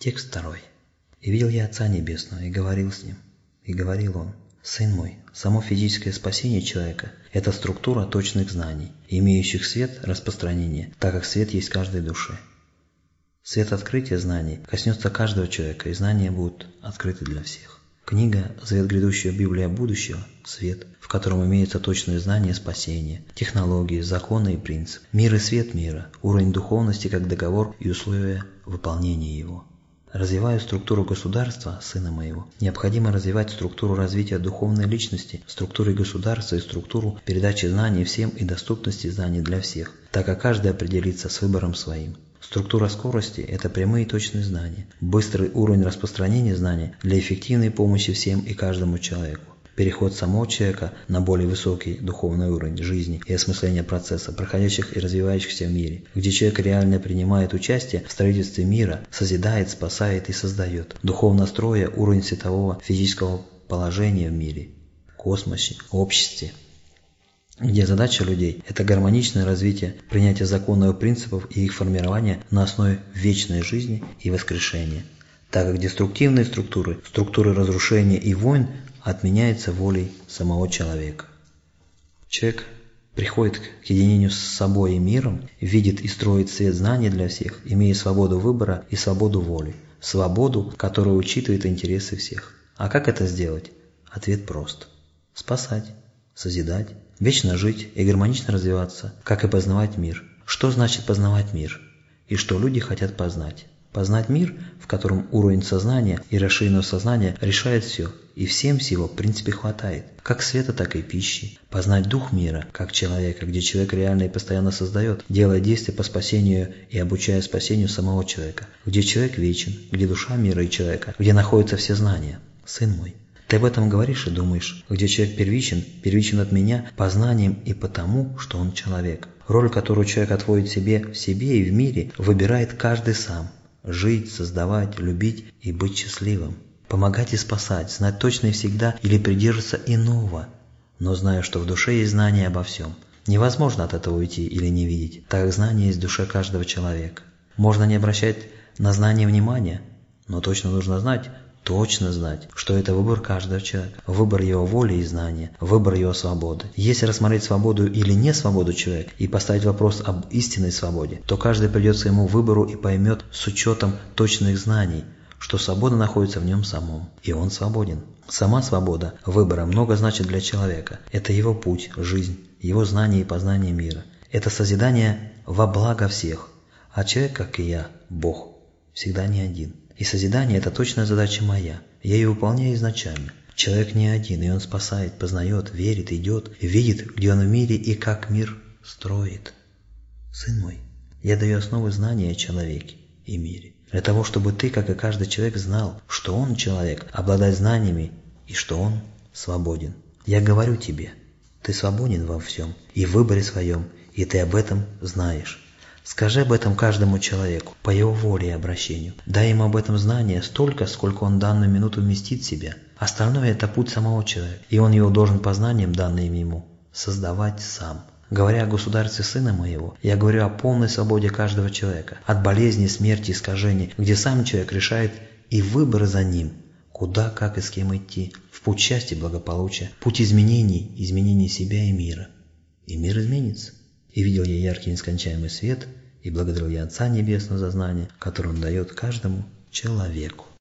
Текст второй. «И видел я Отца Небесного, и говорил с Ним. И говорил Он, Сын мой, само физическое спасение человека – это структура точных знаний, имеющих свет распространения, так как свет есть каждой душе. Свет открытия знаний коснется каждого человека, и знания будут открыты для всех. Книга «Завет грядущего Библия будущего» – свет, в котором имеются точные знания спасения, технологии, законы и принципы. Мир и свет мира, уровень духовности как договор и условия выполнения его. Развивая структуру государства, сына моего, необходимо развивать структуру развития духовной личности, структуру государства и структуру передачи знаний всем и доступности знаний для всех, так как каждый определится с выбором своим. Структура скорости – это прямые и точные знания, быстрый уровень распространения знаний для эффективной помощи всем и каждому человеку. Переход самого человека на более высокий духовный уровень жизни и осмысления процесса, проходящих и развивающихся в мире, где человек реально принимает участие в строительстве мира, созидает, спасает и создает, духовно строя уровень светового физического положения в мире, космосе, обществе, где задача людей – это гармоничное развитие, принятие законов и принципов и их формирование на основе вечной жизни и воскрешения. Так как деструктивные структуры, структуры разрушения и войн отменяются волей самого человека. Человек приходит к единению с собой и миром, видит и строит свет знаний для всех, имея свободу выбора и свободу воли. Свободу, которая учитывает интересы всех. А как это сделать? Ответ прост. Спасать, созидать, вечно жить и гармонично развиваться, как и познавать мир. Что значит познавать мир? И что люди хотят познать? Познать мир, в котором уровень сознания и расширенного сознания решает все, и всем всего в принципе хватает, как света, так и пищи. Познать дух мира, как человека, где человек реально и постоянно создает, делая действия по спасению и обучая спасению самого человека, где человек вечен, где душа мира и человека, где находятся все знания. Сын мой, ты об этом говоришь и думаешь, где человек первичен, первичен от меня познанием и потому, что он человек. Роль, которую человек отводит себе в себе и в мире, выбирает каждый сам. Жить, создавать, любить и быть счастливым. Помогать и спасать, знать точно и всегда или придерживаться иного. Но знаю, что в душе есть знание обо всем. Невозможно от этого уйти или не видеть, так как знание есть в душе каждого человека. Можно не обращать на знание внимания, но точно нужно знать, точно знать, что это выбор каждого человека, выбор его воли и знания, выбор его свободы. Если рассмотреть свободу или не свободу человека и поставить вопрос об истинной свободе, то каждый придет к своему выбору и поймет с учетом точных знаний, что свобода находится в нем самом, и он свободен. Сама свобода выбора много значит для человека. Это его путь, жизнь, его знание и познание мира. Это созидание во благо всех. А человек, как и я, Бог, всегда не один. И созидание – это точная задача моя. Я ее выполняю изначально. Человек не один, и он спасает, познает, верит, идет, видит, где он в мире и как мир строит. Сын мой, я даю основы знания о человеке и мире. Для того, чтобы ты, как и каждый человек, знал, что он человек, обладает знаниями, и что он свободен. Я говорю тебе, ты свободен во всем, и в выборе своем, и ты об этом знаешь. Скажи об этом каждому человеку, по его воле и обращению. Дай ему об этом знание столько, сколько он данную минуту вместит в себя. Остальное – это путь самого человека, и он его должен по знаниям, данным ему, создавать сам. Говоря о государстве сына моего, я говорю о полной свободе каждого человека, от болезни, смерти, искажений, где сам человек решает и выбор за ним, куда, как и с кем идти, в путь счастья и благополучия, путь изменений, изменений себя и мира. И мир изменится. И видел я яркий нескончаемый свет, и благодарил я Отца Небесного за знание, которое Он дает каждому человеку.